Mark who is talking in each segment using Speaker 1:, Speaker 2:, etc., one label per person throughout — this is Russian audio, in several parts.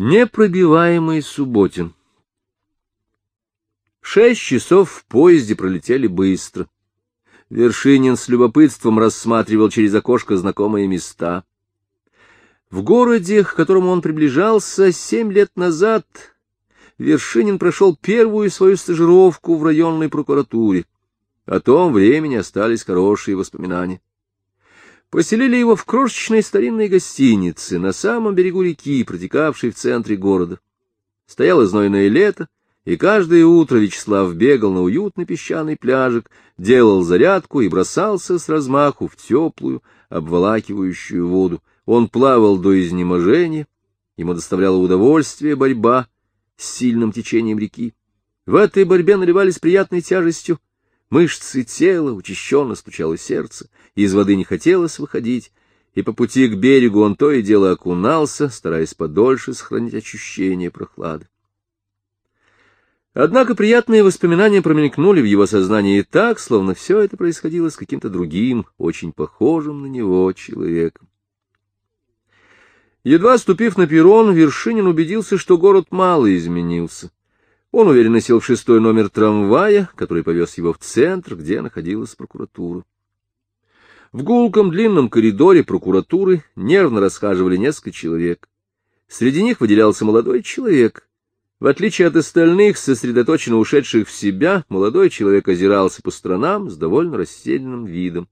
Speaker 1: Непробиваемый Субботин Шесть часов в поезде пролетели быстро. Вершинин с любопытством рассматривал через окошко знакомые места. В городе, к которому он приближался семь лет назад, Вершинин прошел первую свою стажировку в районной прокуратуре. О том времени остались хорошие воспоминания. Поселили его в крошечной старинной гостинице на самом берегу реки, протекавшей в центре города. Стояло знойное лето, и каждое утро Вячеслав бегал на уютный песчаный пляжик, делал зарядку и бросался с размаху в теплую, обволакивающую воду. Он плавал до изнеможения, ему доставляла удовольствие борьба с сильным течением реки. В этой борьбе наливались приятной тяжестью Мышцы тела, учащенно стучало сердце, из воды не хотелось выходить, и по пути к берегу он то и дело окунался, стараясь подольше сохранить ощущение прохлады. Однако приятные воспоминания промелькнули в его сознании так, словно все это происходило с каким-то другим, очень похожим на него человеком. Едва ступив на перрон, Вершинин убедился, что город мало изменился. Он уверенно сел в шестой номер трамвая, который повез его в центр, где находилась прокуратура. В гулком длинном коридоре прокуратуры нервно расхаживали несколько человек. Среди них выделялся молодой человек. В отличие от остальных, сосредоточенно ушедших в себя, молодой человек озирался по сторонам с довольно расседленным видом.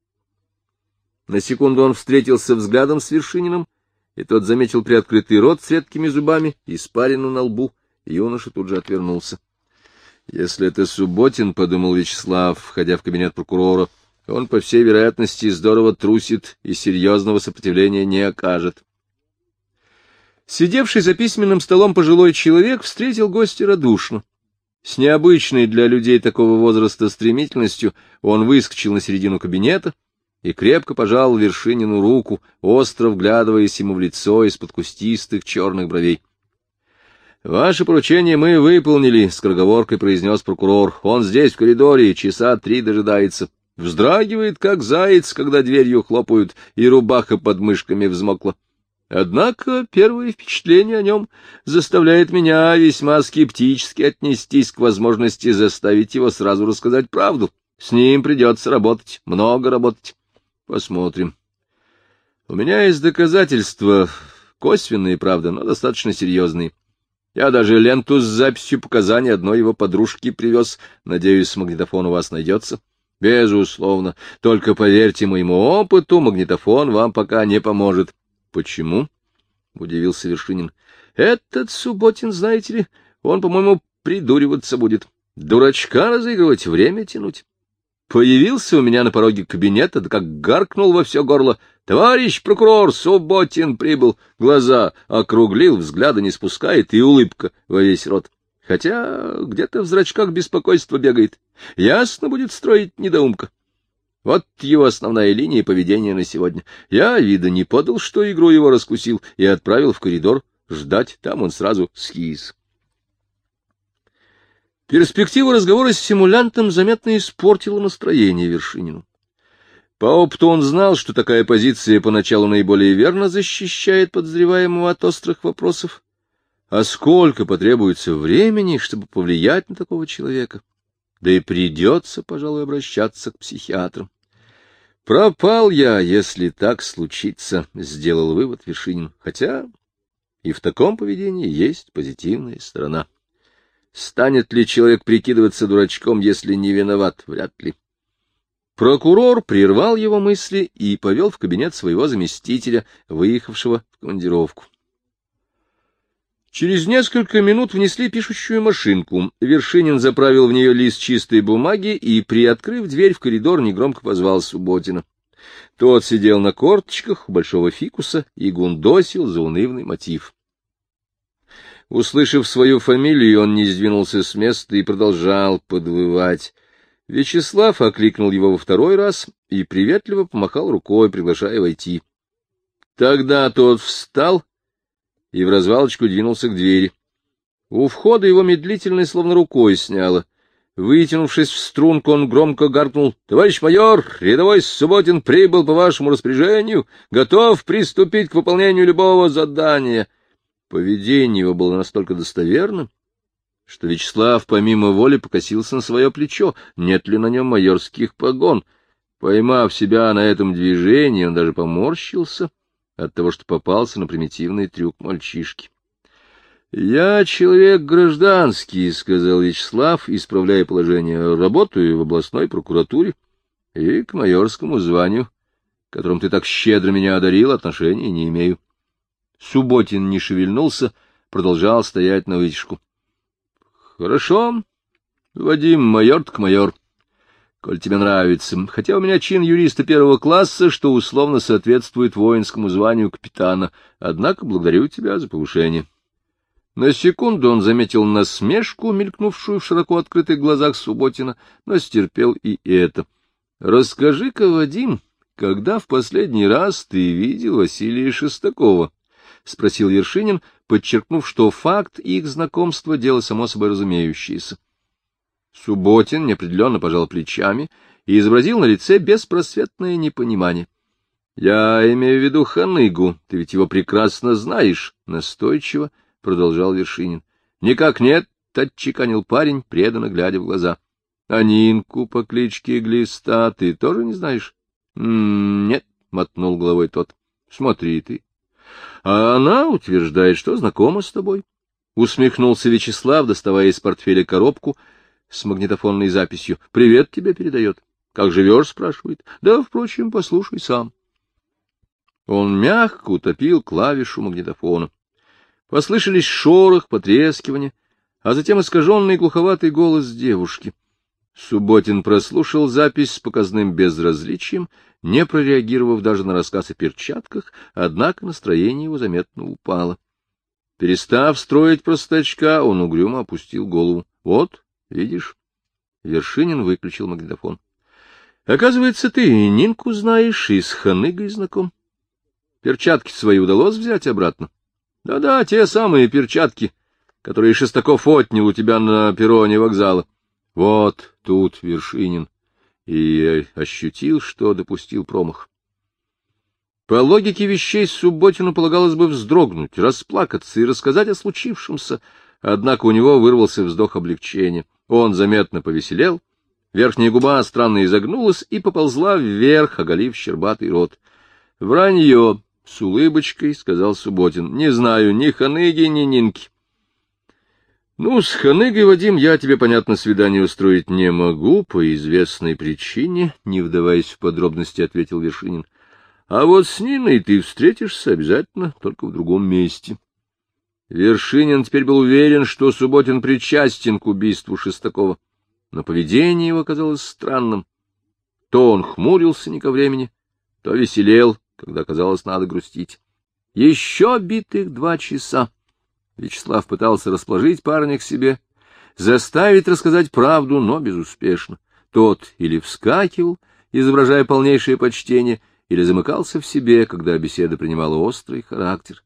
Speaker 1: На секунду он встретился взглядом с Вершининым, и тот заметил приоткрытый рот с редкими зубами и испарину на лбу — Юноша тут же отвернулся. Если это Субботин, — подумал Вячеслав, входя в кабинет прокурора, — он, по всей вероятности, здорово трусит и серьезного сопротивления не окажет. Сидевший за письменным столом пожилой человек встретил гостя радушно. С необычной для людей такого возраста стремительностью он выскочил на середину кабинета и крепко пожал Вершинину руку, остро вглядываясь ему в лицо из-под кустистых черных бровей. «Ваше поручение мы выполнили», — скороговоркой произнес прокурор. «Он здесь, в коридоре, часа три дожидается. Вздрагивает, как заяц, когда дверью хлопают, и рубаха под мышками взмокла. Однако первое впечатление о нем заставляет меня весьма скептически отнестись к возможности заставить его сразу рассказать правду. С ним придется работать, много работать. Посмотрим. У меня есть доказательства, косвенные, правда, но достаточно серьезные. Я даже ленту с записью показаний одной его подружки привез. Надеюсь, магнитофон у вас найдется. Безусловно. Только поверьте моему опыту, магнитофон вам пока не поможет. Почему? — удивился Вершинин. — Этот Субботин, знаете ли, он, по-моему, придуриваться будет. Дурачка разыгрывать, время тянуть. Появился у меня на пороге кабинета, да как гаркнул во все горло. Товарищ прокурор Субботин прибыл, глаза округлил, взгляда не спускает и улыбка во весь рот. Хотя где-то в зрачках беспокойство бегает. Ясно будет строить недоумка. Вот его основная линия поведения на сегодня. Я вида не подал, что игру его раскусил, и отправил в коридор ждать. Там он сразу схиз. Перспектива разговора с симулянтом заметно испортила настроение Вершинину. По опыту он знал, что такая позиция поначалу наиболее верно защищает подозреваемого от острых вопросов. А сколько потребуется времени, чтобы повлиять на такого человека? Да и придется, пожалуй, обращаться к психиатрам. «Пропал я, если так случится», — сделал вывод Вершинин, хотя и в таком поведении есть позитивная сторона. Станет ли человек прикидываться дурачком, если не виноват? Вряд ли. Прокурор прервал его мысли и повел в кабинет своего заместителя, выехавшего в командировку. Через несколько минут внесли пишущую машинку. Вершинин заправил в нее лист чистой бумаги и, приоткрыв дверь в коридор, негромко позвал Субботина. Тот сидел на корточках у большого фикуса и гундосил заунывный мотив. Услышав свою фамилию, он не сдвинулся с места и продолжал подвывать. Вячеслав окликнул его во второй раз и приветливо помахал рукой, приглашая войти. Тогда тот встал и в развалочку двинулся к двери. У входа его медлительно словно рукой сняло. Вытянувшись в струнку, он громко гаркнул. — Товарищ майор, рядовой Субботин прибыл по вашему распоряжению, готов приступить к выполнению любого задания. Поведение его было настолько достоверным, что Вячеслав помимо воли покосился на свое плечо, нет ли на нем майорских погон. Поймав себя на этом движении, он даже поморщился от того, что попался на примитивный трюк мальчишки. — Я человек гражданский, — сказал Вячеслав, исправляя положение. — Работаю в областной прокуратуре и к майорскому званию, которым ты так щедро меня одарил, отношения не имею. Субботин не шевельнулся, продолжал стоять на вытяжку. — Хорошо, Вадим, майор так майор, коль тебе нравится, хотя у меня чин юриста первого класса, что условно соответствует воинскому званию капитана, однако благодарю тебя за повышение. На секунду он заметил насмешку, мелькнувшую в широко открытых глазах Субботина, но стерпел и это. — Расскажи-ка, Вадим, когда в последний раз ты видел Василия Шестакова? — спросил Вершинин, подчеркнув, что факт их знакомства — дело само собой разумеющееся. Субботин неопределенно пожал плечами и изобразил на лице беспросветное непонимание. — Я имею в виду Ханыгу, ты ведь его прекрасно знаешь, — настойчиво продолжал Вершинин. — Никак нет, — отчеканил парень, преданно глядя в глаза. — А Нинку по кличке Глиста ты тоже не знаешь? — Нет, — мотнул головой тот. — Смотри ты. А она утверждает, что знакома с тобой. Усмехнулся Вячеслав, доставая из портфеля коробку с магнитофонной записью. — Привет тебе передает. — Как живешь? — спрашивает. — Да, впрочем, послушай сам. Он мягко утопил клавишу магнитофона. Послышались шорох, потрескивание, а затем искаженный глуховатый голос девушки. Субботин прослушал запись с показным безразличием, не прореагировав даже на рассказ о перчатках, однако настроение его заметно упало. Перестав строить простачка, он угрюмо опустил голову. — Вот, видишь? Вершинин выключил магнитофон. — Оказывается, ты Нинку знаешь и с Ханыгой знаком. Перчатки свои удалось взять обратно? Да-да, те самые перчатки, которые Шестаков отнял у тебя на перроне вокзала. Вот тут Вершинин и ощутил, что допустил промах. По логике вещей Субботину полагалось бы вздрогнуть, расплакаться и рассказать о случившемся, однако у него вырвался вздох облегчения. Он заметно повеселел, верхняя губа странно изогнулась и поползла вверх, оголив щербатый рот. — Вранье! — с улыбочкой сказал Субботин. — Не знаю ни Ханыги, ни Нинки. — Ну, с Ханыгой, Вадим, я тебе, понятно, свидание устроить не могу, по известной причине, — не вдаваясь в подробности, ответил Вершинин. — А вот с Ниной ты встретишься обязательно, только в другом месте. Вершинин теперь был уверен, что Субботин причастен к убийству Шестакова, но поведение его казалось странным. То он хмурился не ко времени, то веселел, когда, казалось, надо грустить. Еще битых два часа. Вячеслав пытался расположить парня к себе, заставить рассказать правду, но безуспешно. Тот или вскакивал, изображая полнейшее почтение, или замыкался в себе, когда беседа принимала острый характер.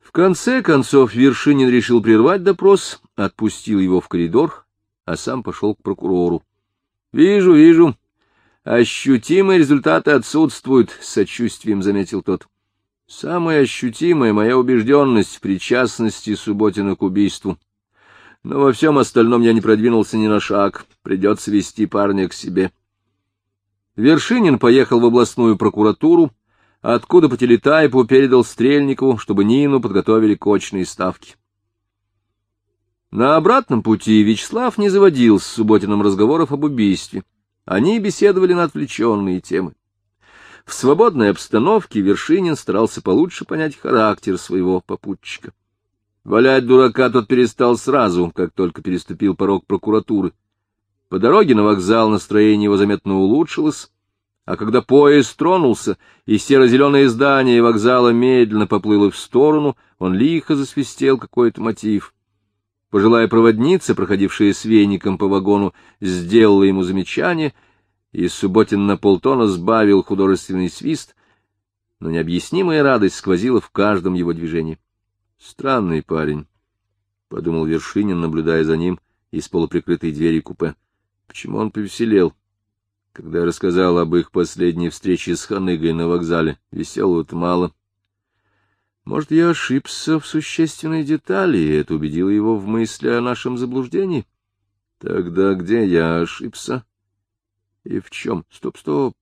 Speaker 1: В конце концов Вершинин решил прервать допрос, отпустил его в коридор, а сам пошел к прокурору. — Вижу, вижу, Ощутимые результаты отсутствуют, — с сочувствием заметил тот. Самая ощутимая моя убежденность в причастности Субботина к убийству. Но во всем остальном я не продвинулся ни на шаг. Придется вести парня к себе. Вершинин поехал в областную прокуратуру, откуда по телетайпу передал Стрельникову, чтобы Нину подготовили к очной ставке. На обратном пути Вячеслав не заводил с Субботиным разговоров об убийстве. Они беседовали на отвлеченные темы. В свободной обстановке Вершинин старался получше понять характер своего попутчика. Валять дурака тот перестал сразу, как только переступил порог прокуратуры. По дороге на вокзал настроение его заметно улучшилось, а когда поезд тронулся, и серо-зеленое здание вокзала медленно поплыло в сторону, он лихо засвистел какой-то мотив. Пожилая проводница, проходившая с веником по вагону, сделала ему замечание, и Субботин на полтона сбавил художественный свист, но необъяснимая радость сквозила в каждом его движении. «Странный парень», — подумал Вершинин, наблюдая за ним из полуприкрытой двери купе. «Почему он повеселел?» Когда я рассказал об их последней встрече с Ханыгой на вокзале, веселого-то мало. Может, я ошибся в существенной детали, и это убедило его в мысли о нашем заблуждении? Тогда где я ошибся? И в чем? Стоп-стоп.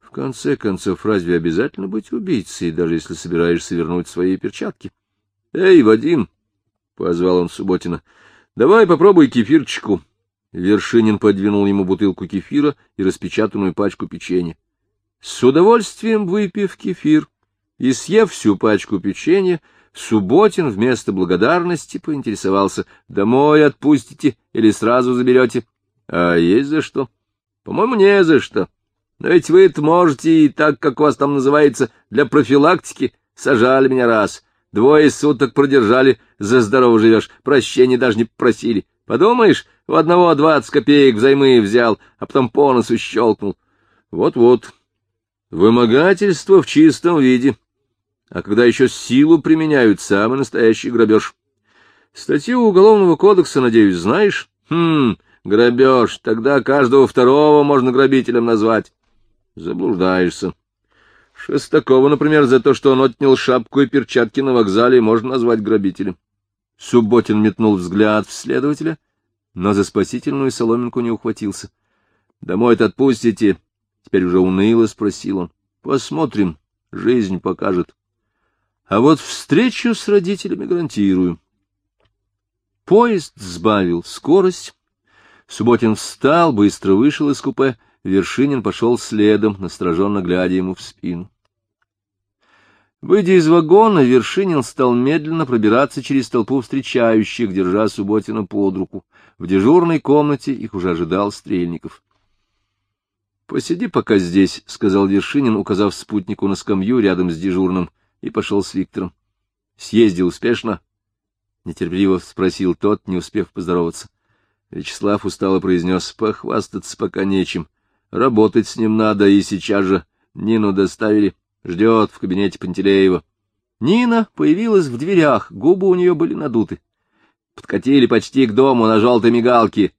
Speaker 1: В конце концов, разве обязательно быть убийцей, даже если собираешься вернуть свои перчатки? — Эй, Вадим! — позвал он Субботина. — Давай попробуй кефирчику. Вершинин подвинул ему бутылку кефира и распечатанную пачку печенья. С удовольствием выпив кефир и съев всю пачку печенья, Субботин вместо благодарности поинтересовался, домой отпустите или сразу заберете. А есть за что? По-моему, не за что. Но ведь вы это можете, и так, как у вас там называется, для профилактики, сажали меня раз. Двое суток продержали, за здорово живешь, прощения даже не просили. Подумаешь, у одного двадцать копеек взаймы взял, а потом по носу щелкнул. Вот-вот. Вымогательство в чистом виде. А когда еще силу применяют, самый настоящий грабеж. Статью Уголовного кодекса, надеюсь, знаешь? Хм, грабеж. Тогда каждого второго можно грабителем назвать. Заблуждаешься. Шестакова, например, за то, что он отнял шапку и перчатки на вокзале, можно назвать грабителем. Субботин метнул взгляд в следователя, но за спасительную соломинку не ухватился. — Домой-то отпустите? — теперь уже уныло спросил он. — Посмотрим, жизнь покажет. А вот встречу с родителями гарантирую. Поезд сбавил скорость. Субботин встал, быстро вышел из купе. Вершинин пошел следом, настороженно глядя ему в спину. Выйдя из вагона, Вершинин стал медленно пробираться через толпу встречающих, держа Субботина под руку. В дежурной комнате их уже ожидал Стрельников. — Посиди пока здесь, — сказал Вершинин, указав спутнику на скамью рядом с дежурным, и пошел с Виктором. — Съездил успешно? — нетерпеливо спросил тот, не успев поздороваться. Вячеслав устало произнес, — похвастаться пока нечем. Работать с ним надо, и сейчас же Нину доставили. Ждет в кабинете Пантелеева. Нина появилась в дверях, губы у нее были надуты. Подкатили почти к дому на желтой мигалке.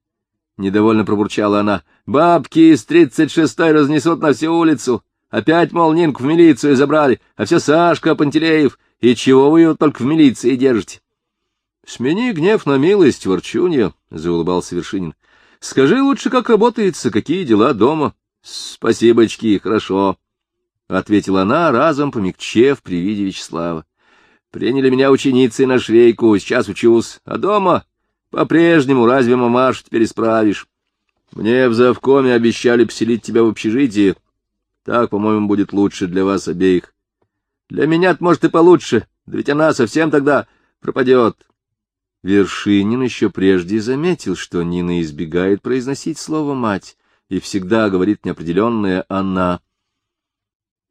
Speaker 1: Недовольно пробурчала она. Бабки из тридцать шестой разнесут на всю улицу. Опять, мол, Нинку в милицию забрали, а все Сашка Пантелеев. И чего вы ее только в милиции держите? — Смени гнев на милость, ворчунья, — заулыбался Вершинин. — Скажи лучше, как работается, какие дела дома. — Спасибочки, хорошо, — ответила она, разом помягчев при виде Вячеслава. — Приняли меня ученицей на швейку, сейчас учусь. А дома? По-прежнему, разве, мамаш, теперь исправишь? Мне в завкоме обещали поселить тебя в общежитии. Так, по-моему, будет лучше для вас обеих. Для меня может, и получше, да ведь она совсем тогда пропадет. Вершинин еще прежде заметил, что Нина избегает произносить слово «мать» и всегда говорит неопределенное «она».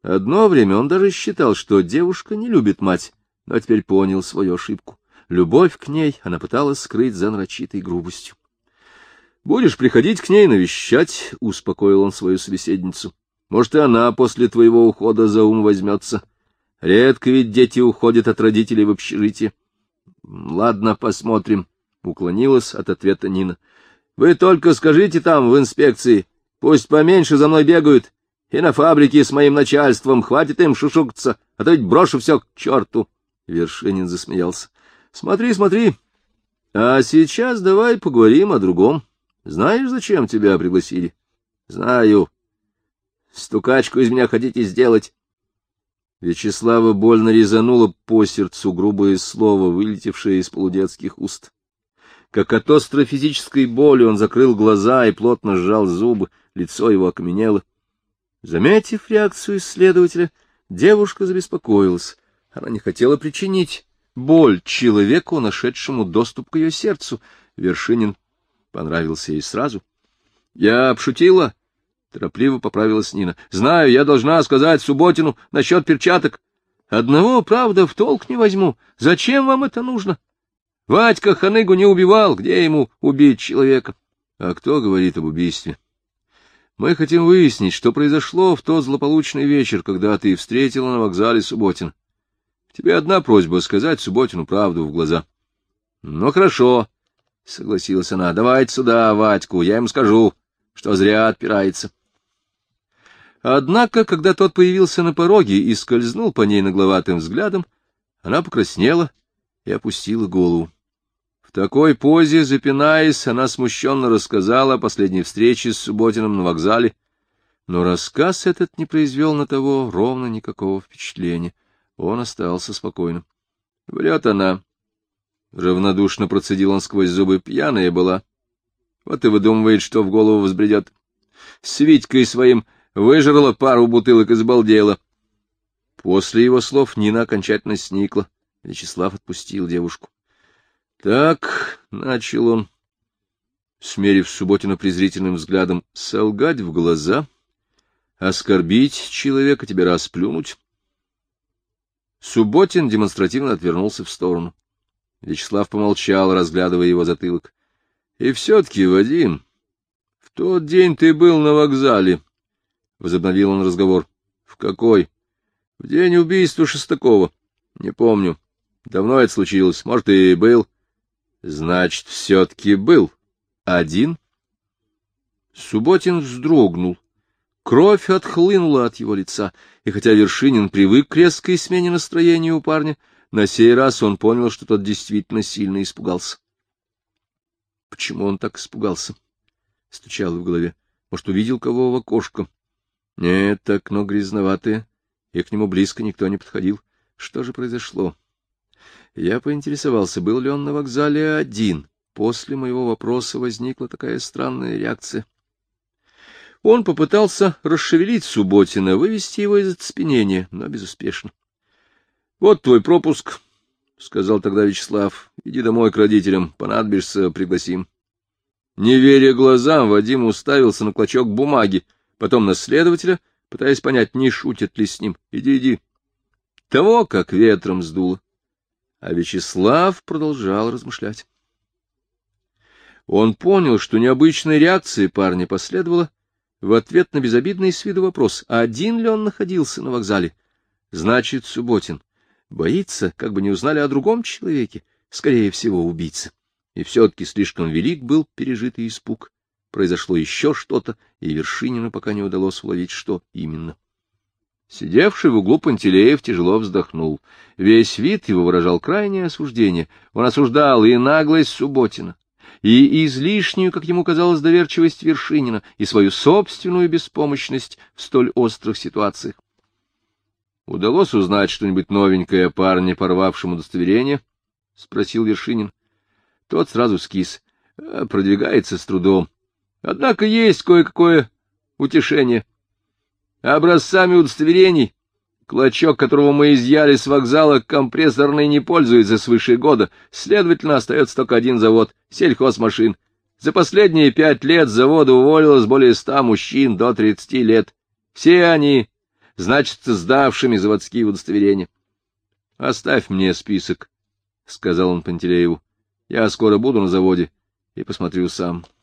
Speaker 1: Одно время он даже считал, что девушка не любит мать, но теперь понял свою ошибку. Любовь к ней она пыталась скрыть за нарочитой грубостью. — Будешь приходить к ней навещать, — успокоил он свою собеседницу. — Может, и она после твоего ухода за ум возьмется. Редко ведь дети уходят от родителей в общежитие. — Ладно, посмотрим, — уклонилась от ответа Нина. — Вы только скажите там, в инспекции, пусть поменьше за мной бегают, и на фабрике с моим начальством хватит им шушукаться, а то ведь брошу все к черту. Вершинин засмеялся. — Смотри, смотри. А сейчас давай поговорим о другом. Знаешь, зачем тебя пригласили? — Знаю. Стукачку из меня хотите сделать? Вячеслава больно резануло по сердцу грубое слово, вылетевшее из полудетских уст. Как от острой физической боли он закрыл глаза и плотно сжал зубы, лицо его окаменело. Заметив реакцию исследователя, девушка забеспокоилась. Она не хотела причинить боль человеку, нашедшему доступ к ее сердцу. Вершинин понравился ей сразу. — Я обшутила? — торопливо поправилась Нина. — Знаю, я должна сказать Субботину насчет перчаток. Одного, правда, в толк не возьму. Зачем вам это нужно? Вадька Ханыгу не убивал, где ему убить человека? А кто говорит об убийстве? Мы хотим выяснить, что произошло в тот злополучный вечер, когда ты встретила на вокзале Субботин. Тебе одна просьба — сказать Субботину правду в глаза. — Ну, хорошо, — согласилась она. — Давайте сюда, Вадьку, я ему скажу, что зря отпирается. Однако, когда тот появился на пороге и скользнул по ней нагловатым взглядом, она покраснела и опустила голову. В такой позе, запинаясь, она смущенно рассказала о последней встрече с Субботиным на вокзале, но рассказ этот не произвел на того ровно никакого впечатления. Он остался спокойным. — Врет она. Равнодушно процедил он сквозь зубы. Пьяная была. Вот и выдумывает, что в голову взбредет. С Витькой своим выжрала пару бутылок и сбалдела. После его слов Нина окончательно сникла. Вячеслав отпустил девушку. — Так, — начал он, смерив Субботина презрительным взглядом, — солгать в глаза, оскорбить человека, тебя расплюнуть. Субботин демонстративно отвернулся в сторону. Вячеслав помолчал, разглядывая его затылок. — И все-таки, Вадим, в тот день ты был на вокзале, — возобновил он разговор. — В какой? — В день убийства Шестакова. — Не помню. Давно это случилось. Может, и был. — Значит, все-таки был. Один? Субботин вздрогнул. Кровь отхлынула от его лица, и хотя Вершинин привык к резкой смене настроения у парня, на сей раз он понял, что тот действительно сильно испугался. Почему он так испугался? Стучало в голове. Может, увидел кого в окошко? Нет, окно грязноватое, и к нему близко никто не подходил. Что же произошло? Я поинтересовался, был ли он на вокзале один. После моего вопроса возникла такая странная реакция. Он попытался расшевелить Субботина, вывести его из оцепенения, но безуспешно. — Вот твой пропуск, — сказал тогда Вячеслав. — Иди домой к родителям, понадобишься, пригласим. Не веря глазам, Вадим уставился на клочок бумаги, потом на следователя, пытаясь понять, не шутят ли с ним. — Иди, иди. Того, как ветром сдуло. А Вячеслав продолжал размышлять. Он понял, что необычной реакции парня последовала в ответ на безобидный с виду вопрос, один ли он находился на вокзале. Значит, Субботин боится, как бы не узнали о другом человеке, скорее всего, убийца. И все-таки слишком велик был пережитый испуг. Произошло еще что-то, и Вершинину пока не удалось уловить, что именно. Сидевший в углу Пантелеев тяжело вздохнул. Весь вид его выражал крайнее осуждение. Он осуждал и наглость Субботина, и излишнюю, как ему казалось, доверчивость Вершинина, и свою собственную беспомощность в столь острых ситуациях. Удалось узнать что-нибудь новенькое о парне, порвавшем удостоверение? — спросил Вершинин. Тот сразу скис. «Э, продвигается с трудом. Однако есть кое-какое утешение. Образцами удостоверений Клочок, которого мы изъяли с вокзала, компрессорный не пользуется свыше года, следовательно, остается только один завод — сельхозмашин. За последние пять лет завода уволилось более ста мужчин до тридцати лет. Все они значатся сдавшими заводские удостоверения. — Оставь мне список, — сказал он Пантелееву. — Я скоро буду на заводе и посмотрю сам. —